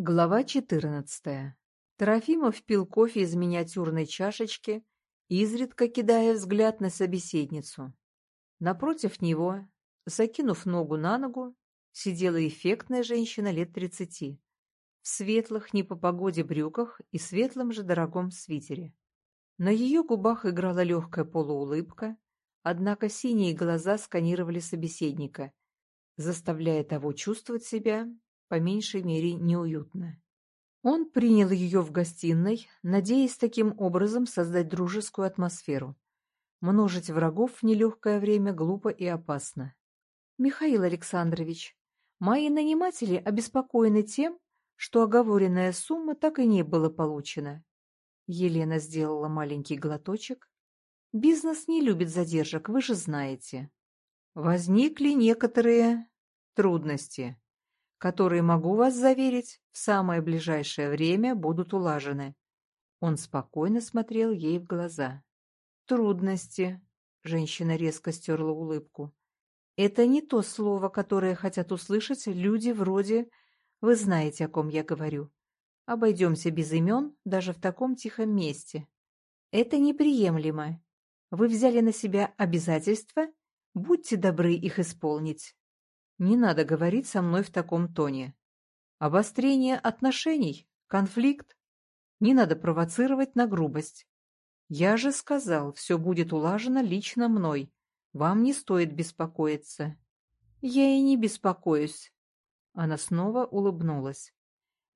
Глава 14. Трофимов пил кофе из миниатюрной чашечки, изредка кидая взгляд на собеседницу. Напротив него, закинув ногу на ногу, сидела эффектная женщина лет тридцати, в светлых, не по погоде брюках и светлом же дорогом свитере. На ее губах играла легкая полуулыбка, однако синие глаза сканировали собеседника, заставляя того чувствовать себя по меньшей мере неуютно. Он принял ее в гостиной, надеясь таким образом создать дружескую атмосферу. Множить врагов в нелегкое время глупо и опасно. «Михаил Александрович, мои наниматели обеспокоены тем, что оговоренная сумма так и не была получена». Елена сделала маленький глоточек. «Бизнес не любит задержек, вы же знаете». «Возникли некоторые трудности», которые, могу вас заверить, в самое ближайшее время будут улажены. Он спокойно смотрел ей в глаза. «Трудности», — женщина резко стерла улыбку. «Это не то слово, которое хотят услышать люди вроде... Вы знаете, о ком я говорю. Обойдемся без имен даже в таком тихом месте. Это неприемлемо. Вы взяли на себя обязательства, будьте добры их исполнить. Не надо говорить со мной в таком тоне. Обострение отношений, конфликт. Не надо провоцировать на грубость. Я же сказал, все будет улажено лично мной. Вам не стоит беспокоиться. Я и не беспокоюсь. Она снова улыбнулась.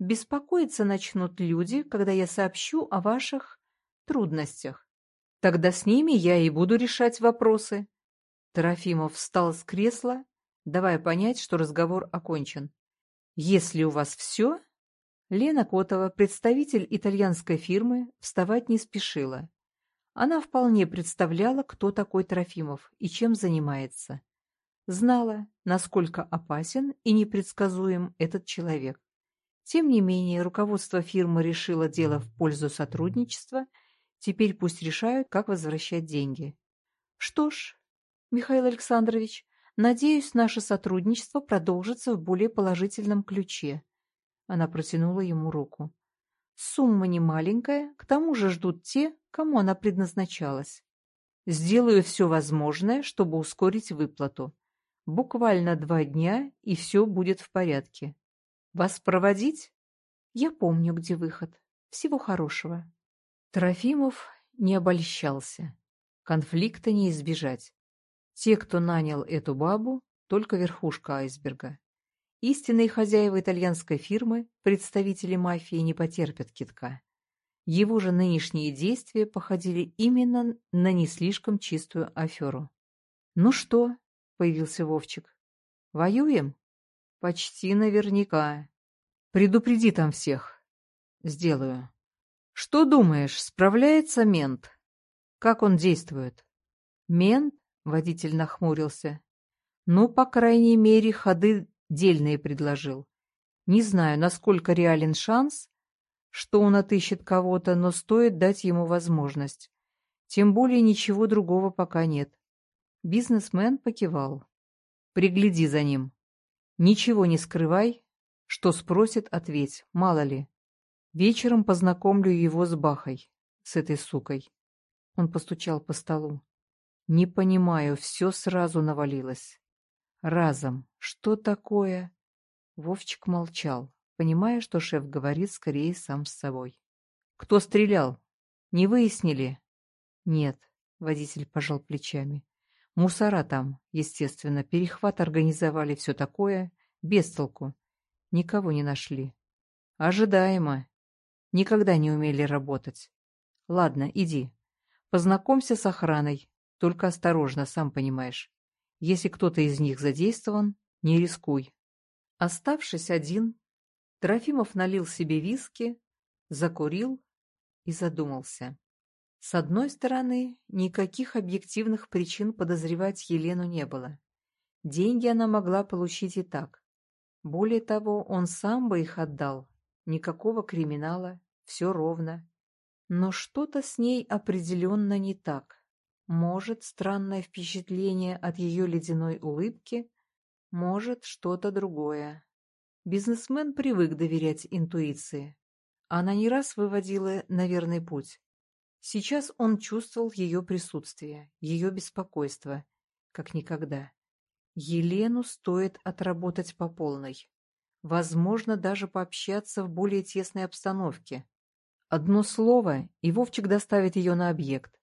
Беспокоиться начнут люди, когда я сообщу о ваших трудностях. Тогда с ними я и буду решать вопросы. Трофимов встал с кресла давая понять, что разговор окончен. «Если у вас все...» Лена Котова, представитель итальянской фирмы, вставать не спешила. Она вполне представляла, кто такой Трофимов и чем занимается. Знала, насколько опасен и непредсказуем этот человек. Тем не менее, руководство фирмы решило дело в пользу сотрудничества, теперь пусть решают, как возвращать деньги. Что ж, Михаил Александрович, Надеюсь, наше сотрудничество продолжится в более положительном ключе. Она протянула ему руку. Сумма не маленькая, к тому же ждут те, кому она предназначалась. Сделаю все возможное, чтобы ускорить выплату. Буквально два дня, и все будет в порядке. Вас проводить? Я помню, где выход. Всего хорошего. Трофимов не обольщался. Конфликта не избежать. Те, кто нанял эту бабу, только верхушка айсберга. Истинные хозяева итальянской фирмы, представители мафии, не потерпят китка. Его же нынешние действия походили именно на не слишком чистую аферу. «Ну что?» — появился Вовчик. «Воюем?» «Почти наверняка. Предупреди там всех». «Сделаю». «Что думаешь, справляется мент? Как он действует?» «Мент Водитель нахмурился. Ну, по крайней мере, ходы дельные предложил. Не знаю, насколько реален шанс, что он отыщет кого-то, но стоит дать ему возможность. Тем более ничего другого пока нет. Бизнесмен покивал. Пригляди за ним. Ничего не скрывай. Что спросит, ответь. Мало ли. Вечером познакомлю его с Бахой, с этой сукой. Он постучал по столу. Не понимаю, все сразу навалилось. Разом. Что такое? Вовчик молчал, понимая, что шеф говорит скорее сам с собой. Кто стрелял? Не выяснили? Нет, водитель пожал плечами. Мусора там, естественно, перехват организовали, все такое, без толку. Никого не нашли. Ожидаемо. Никогда не умели работать. Ладно, иди. Познакомься с охраной, только осторожно, сам понимаешь. Если кто-то из них задействован, не рискуй. Оставшись один, Трофимов налил себе виски, закурил и задумался. С одной стороны, никаких объективных причин подозревать Елену не было. Деньги она могла получить и так. Более того, он сам бы их отдал. Никакого криминала, все ровно. Но что-то с ней определенно не так. Может, странное впечатление от ее ледяной улыбки, может, что-то другое. Бизнесмен привык доверять интуиции. Она не раз выводила на верный путь. Сейчас он чувствовал ее присутствие, ее беспокойство, как никогда. Елену стоит отработать по полной. Возможно, даже пообщаться в более тесной обстановке. Одно слово, и Вовчик доставит ее на объект,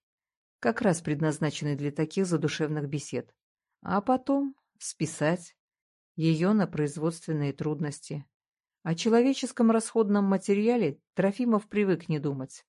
как раз предназначенный для таких задушевных бесед. А потом списать ее на производственные трудности. О человеческом расходном материале Трофимов привык не думать.